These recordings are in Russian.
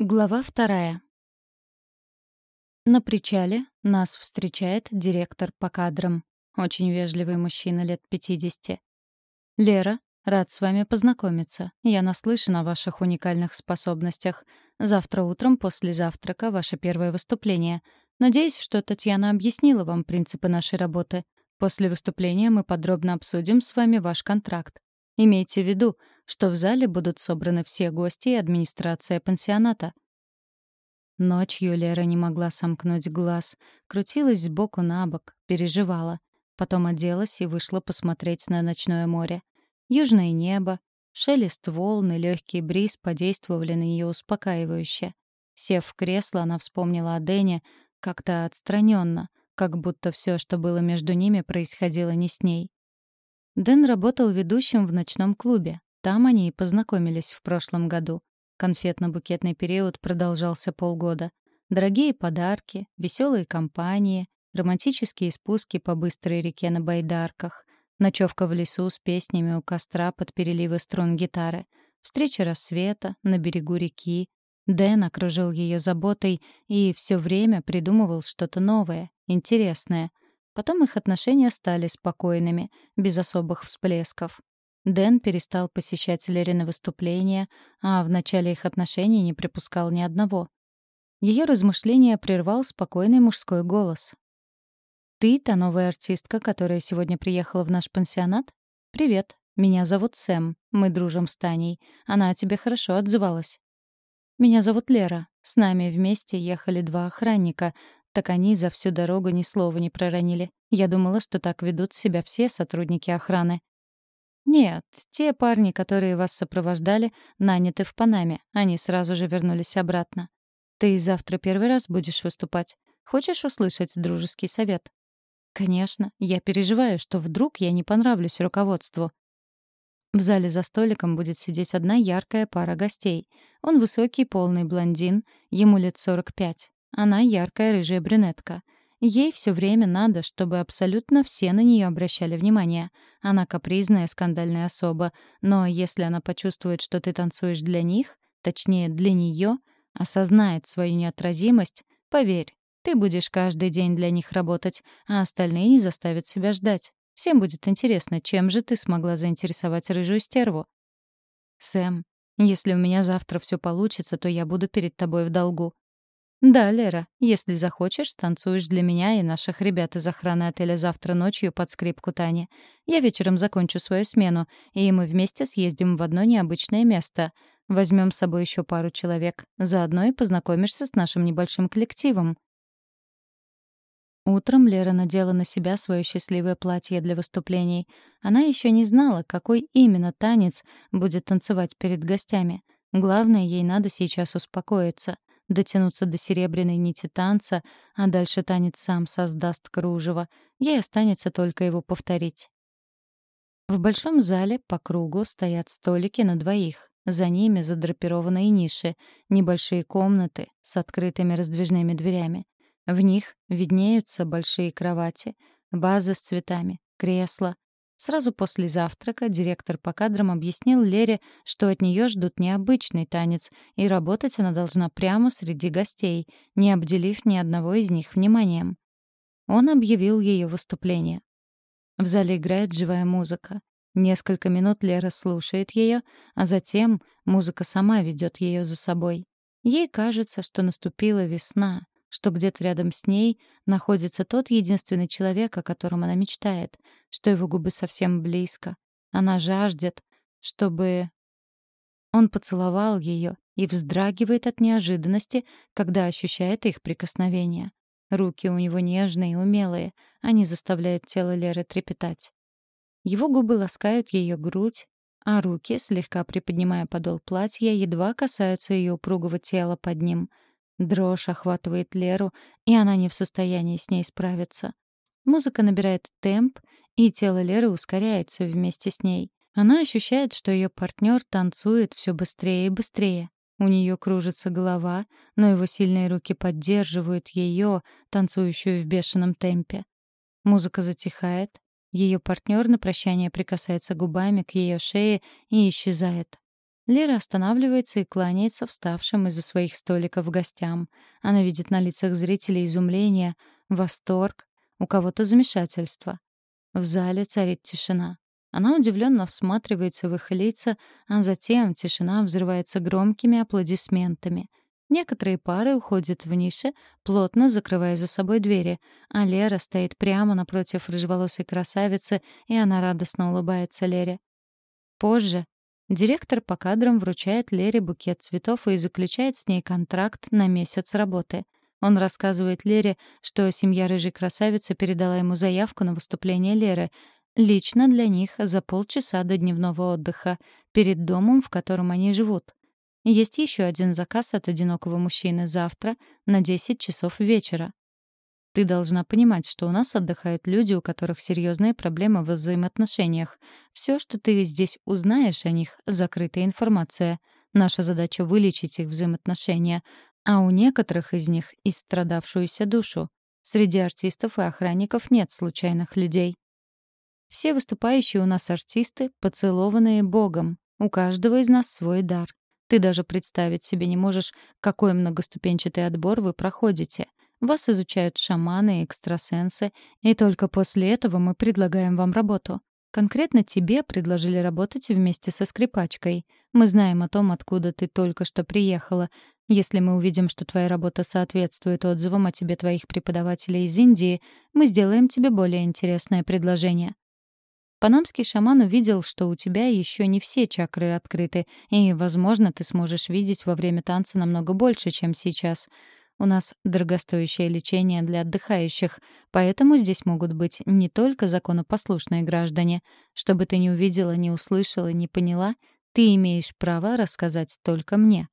Глава вторая. На причале нас встречает директор по кадрам. Очень вежливый мужчина лет 50. «Лера, рад с вами познакомиться. Я наслышан о ваших уникальных способностях. Завтра утром после завтрака ваше первое выступление. Надеюсь, что Татьяна объяснила вам принципы нашей работы. После выступления мы подробно обсудим с вами ваш контракт. Имейте в виду, что в зале будут собраны все гости и администрация пансионата. Ночью Лера не могла сомкнуть глаз, крутилась сбоку на бок, переживала. Потом оделась и вышла посмотреть на ночное море. Южное небо, шелест волн и легкий бриз подействовали на нее успокаивающе. Сев в кресло, она вспомнила о Дэне как-то отстраненно, как будто все, что было между ними, происходило не с ней. Дэн работал ведущим в ночном клубе. Там они и познакомились в прошлом году. Конфетно-букетный период продолжался полгода. Дорогие подарки, веселые компании, романтические спуски по быстрой реке на байдарках, ночевка в лесу с песнями у костра под переливы струн гитары, встреча рассвета на берегу реки. Дэн окружил ее заботой и все время придумывал что-то новое, интересное — Потом их отношения стали спокойными, без особых всплесков. Дэн перестал посещать Лерины выступления, а в начале их отношений не припускал ни одного. Ее размышления прервал спокойный мужской голос. «Ты та новая артистка, которая сегодня приехала в наш пансионат? Привет, меня зовут Сэм, мы дружим с Таней. Она о тебе хорошо отзывалась». «Меня зовут Лера. С нами вместе ехали два охранника, так они за всю дорогу ни слова не проронили. Я думала, что так ведут себя все сотрудники охраны. Нет, те парни, которые вас сопровождали, наняты в Панаме. Они сразу же вернулись обратно. Ты завтра первый раз будешь выступать. Хочешь услышать дружеский совет? Конечно, я переживаю, что вдруг я не понравлюсь руководству. В зале за столиком будет сидеть одна яркая пара гостей. Он высокий, полный блондин, ему лет 45. Она яркая рыжая брюнетка. Ей все время надо, чтобы абсолютно все на нее обращали внимание. Она капризная, скандальная особа, но если она почувствует, что ты танцуешь для них, точнее, для нее, осознает свою неотразимость, поверь, ты будешь каждый день для них работать, а остальные не заставят себя ждать. Всем будет интересно, чем же ты смогла заинтересовать рыжую стерву. Сэм, если у меня завтра все получится, то я буду перед тобой в долгу. «Да, Лера, если захочешь, станцуешь для меня и наших ребят из охраны отеля завтра ночью под скрипку Тани. Я вечером закончу свою смену, и мы вместе съездим в одно необычное место. Возьмем с собой еще пару человек. Заодно и познакомишься с нашим небольшим коллективом». Утром Лера надела на себя свое счастливое платье для выступлений. Она еще не знала, какой именно танец будет танцевать перед гостями. Главное, ей надо сейчас успокоиться дотянуться до серебряной нити танца, а дальше танец сам создаст кружево. Ей останется только его повторить. В большом зале по кругу стоят столики на двоих. За ними задрапированные ниши, небольшие комнаты с открытыми раздвижными дверями. В них виднеются большие кровати, базы с цветами, кресла, Сразу после завтрака директор по кадрам объяснил Лере, что от нее ждут необычный танец, и работать она должна прямо среди гостей, не обделив ни одного из них вниманием. Он объявил ее выступление. В зале играет живая музыка. Несколько минут Лера слушает ее, а затем музыка сама ведет ее за собой. Ей кажется, что наступила весна, что где-то рядом с ней находится тот единственный человек, о котором она мечтает, что его губы совсем близко. Она жаждет, чтобы... Он поцеловал ее и вздрагивает от неожиданности, когда ощущает их прикосновение. Руки у него нежные и умелые, они заставляют тело Леры трепетать. Его губы ласкают ее грудь, а руки, слегка приподнимая подол платья, едва касаются ее упругого тела под ним — Дрожь охватывает Леру, и она не в состоянии с ней справиться. Музыка набирает темп, и тело Леры ускоряется вместе с ней. Она ощущает, что ее партнер танцует все быстрее и быстрее. У нее кружится голова, но его сильные руки поддерживают ее, танцующую в бешеном темпе. Музыка затихает, ее партнер на прощание прикасается губами к ее шее и исчезает. Лера останавливается и кланяется вставшим из-за своих столиков гостям. Она видит на лицах зрителей изумление, восторг, у кого-то замешательство. В зале царит тишина. Она удивленно всматривается в их лица, а затем тишина взрывается громкими аплодисментами. Некоторые пары уходят в ниши, плотно закрывая за собой двери, а Лера стоит прямо напротив рыжеволосой красавицы, и она радостно улыбается Лере. Позже директор по кадрам вручает Лере букет цветов и заключает с ней контракт на месяц работы. Он рассказывает Лере, что семья рыжей красавицы передала ему заявку на выступление Леры, лично для них за полчаса до дневного отдыха, перед домом, в котором они живут. Есть еще один заказ от одинокого мужчины завтра на 10 часов вечера. Ты должна понимать, что у нас отдыхают люди, у которых серьезные проблемы во взаимоотношениях. Все, что ты здесь узнаешь о них, — закрытая информация. Наша задача — вылечить их взаимоотношения, а у некоторых из них — истрадавшуюся душу. Среди артистов и охранников нет случайных людей. Все выступающие у нас артисты, поцелованные Богом. У каждого из нас свой дар. Ты даже представить себе не можешь, какой многоступенчатый отбор вы проходите. Вас изучают шаманы и экстрасенсы, и только после этого мы предлагаем вам работу. Конкретно тебе предложили работать вместе со скрипачкой. Мы знаем о том, откуда ты только что приехала. Если мы увидим, что твоя работа соответствует отзывам о тебе твоих преподавателей из Индии, мы сделаем тебе более интересное предложение. Панамский шаман увидел, что у тебя еще не все чакры открыты, и, возможно, ты сможешь видеть во время танца намного больше, чем сейчас. У нас дорогостоящее лечение для отдыхающих, поэтому здесь могут быть не только законопослушные граждане. Чтобы ты не увидела, не услышала, не поняла, ты имеешь право рассказать только мне.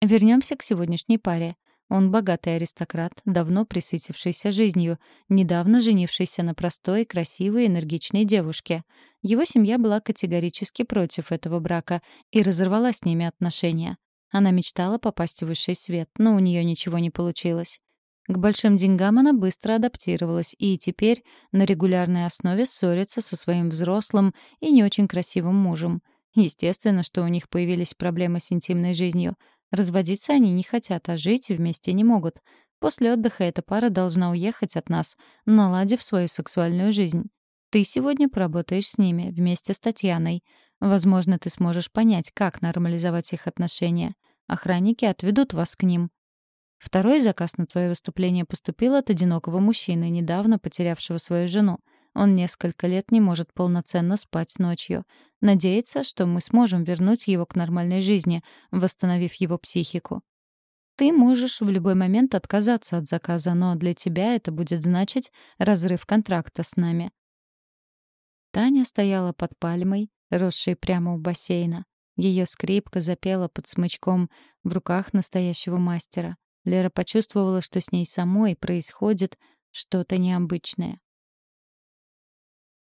Вернемся к сегодняшней паре. Он богатый аристократ, давно присытившийся жизнью, недавно женившийся на простой, красивой, энергичной девушке. Его семья была категорически против этого брака и разорвала с ними отношения. Она мечтала попасть в высший свет, но у нее ничего не получилось. К большим деньгам она быстро адаптировалась и теперь на регулярной основе ссорится со своим взрослым и не очень красивым мужем. Естественно, что у них появились проблемы с интимной жизнью — Разводиться они не хотят, а жить вместе не могут. После отдыха эта пара должна уехать от нас, наладив свою сексуальную жизнь. Ты сегодня поработаешь с ними вместе с Татьяной. Возможно, ты сможешь понять, как нормализовать их отношения. Охранники отведут вас к ним. Второй заказ на твое выступление поступил от одинокого мужчины, недавно потерявшего свою жену. Он несколько лет не может полноценно спать ночью. Надеется, что мы сможем вернуть его к нормальной жизни, восстановив его психику. Ты можешь в любой момент отказаться от заказа, но для тебя это будет значить разрыв контракта с нами. Таня стояла под пальмой, росшей прямо у бассейна. Ее скрипка запела под смычком в руках настоящего мастера. Лера почувствовала, что с ней самой происходит что-то необычное.